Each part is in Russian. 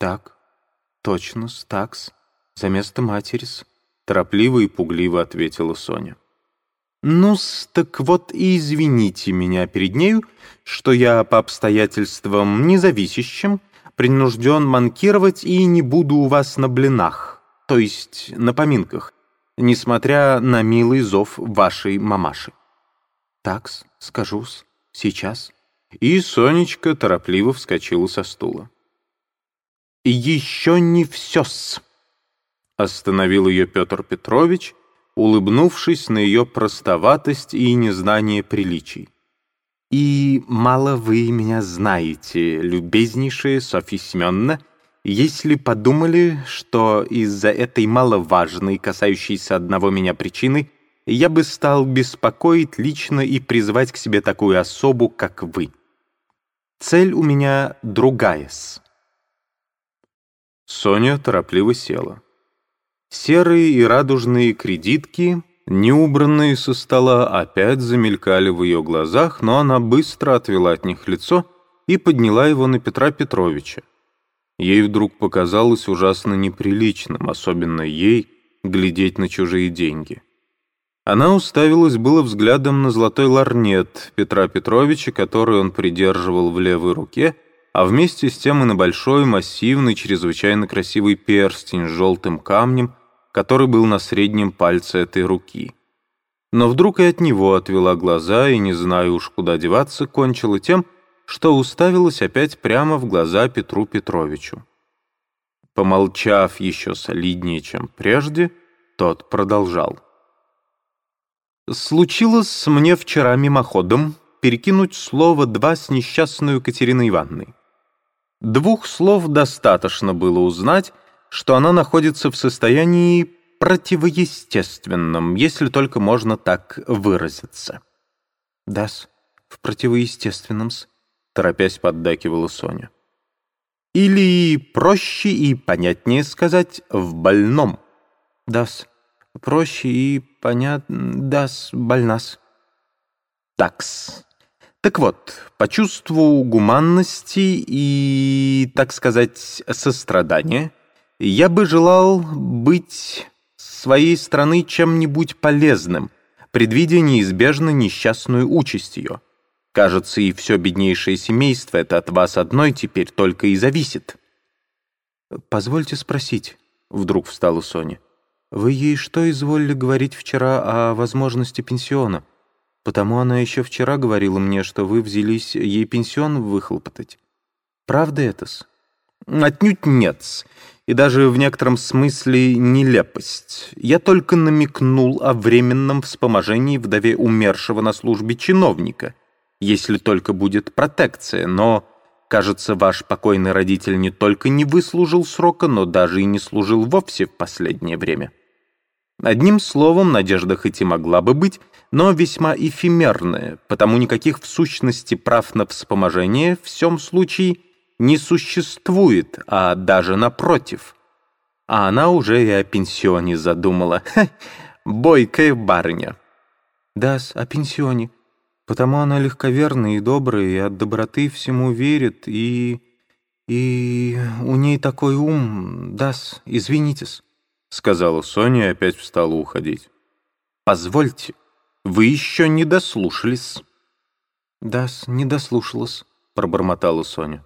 Так, точно-с, такс, за место материс, торопливо и пугливо ответила Соня. «Ну-с, так вот и извините меня перед нею, что я по обстоятельствам независящим принужден манкировать и не буду у вас на блинах, то есть на поминках, несмотря на милый зов вашей мамаши». «Такс, скажу-с, сейчас». И Сонечка торопливо вскочила со стула. «Еще не все-с», — остановил ее Петр Петрович, улыбнувшись на ее простоватость и незнание приличий. «И мало вы меня знаете, любезнейшая Софья Семеновна, если подумали, что из-за этой маловажной, касающейся одного меня причины, я бы стал беспокоить лично и призывать к себе такую особу, как вы. Цель у меня другая-с». Соня торопливо села. Серые и радужные кредитки, неубранные со стола, опять замелькали в ее глазах, но она быстро отвела от них лицо и подняла его на Петра Петровича. Ей вдруг показалось ужасно неприличным, особенно ей, глядеть на чужие деньги. Она уставилась было взглядом на золотой ларнет Петра Петровича, который он придерживал в левой руке, а вместе с тем и на большой, массивный, чрезвычайно красивый перстень с желтым камнем, который был на среднем пальце этой руки. Но вдруг и от него отвела глаза и, не знаю уж куда деваться, кончила тем, что уставилась опять прямо в глаза Петру Петровичу. Помолчав еще солиднее, чем прежде, тот продолжал. «Случилось мне вчера мимоходом перекинуть слово два с несчастной Катериной Ивановной. Двух слов достаточно было узнать, что она находится в состоянии противоестественном, если только можно так выразиться. «Да-с, в противоестественном-с», — торопясь поддакивала Соня. «Или проще и понятнее сказать, в больном». «Да-с, проще и понятно, да-с, больнас». «Такс». Так вот, по чувству гуманности и, так сказать, сострадания, я бы желал быть своей страны чем-нибудь полезным, предвидя неизбежно несчастную участь ее. Кажется, и все беднейшее семейство это от вас одной теперь только и зависит. «Позвольте спросить», — вдруг встала Соня. «Вы ей что изволили говорить вчера о возможности пенсиона? Потому она еще вчера говорила мне, что вы взялись ей пенсион выхлопотать. Правда это-с?» «Отнюдь нет-с и даже в некотором смысле нелепость. Я только намекнул о временном вспоможении вдове умершего на службе чиновника, если только будет протекция, но, кажется, ваш покойный родитель не только не выслужил срока, но даже и не служил вовсе в последнее время. Одним словом, надежда хоть и могла бы быть, но весьма эфемерная, потому никаких в сущности прав на вспоможение в всем случае – не существует, а даже напротив. А она уже и о пенсионе задумала. Ха, бойкая барыня. да о пенсионе. Потому она легковерная и добрая, и от доброты всему верит, и... и у ней такой ум, да-с, извинитесь, — сказала Соня и опять встала уходить. «Позвольте, вы еще не дослушались». «Да-с, не дослушалась», — пробормотала Соня.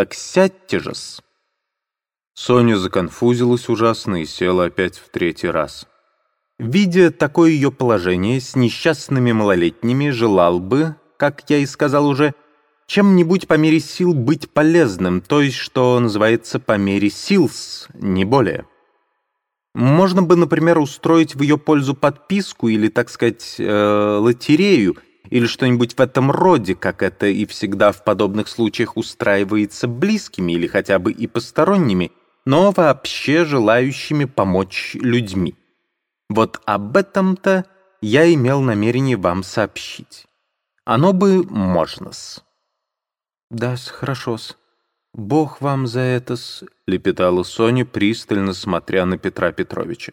Так сядьте же-с. Соня законфузилась ужасно и села опять в третий раз. Видя такое ее положение, с несчастными малолетними желал бы, как я и сказал уже, чем-нибудь по мере сил быть полезным, то есть, что называется, по мере сил, не более. Можно бы, например, устроить в ее пользу подписку или, так сказать, э, лотерею — или что-нибудь в этом роде, как это и всегда в подобных случаях устраивается близкими или хотя бы и посторонними, но вообще желающими помочь людьми. Вот об этом-то я имел намерение вам сообщить. Оно бы можно-с. Да-с, хорошо-с. Бог вам за это-с, лепетала Соня, пристально смотря на Петра Петровича.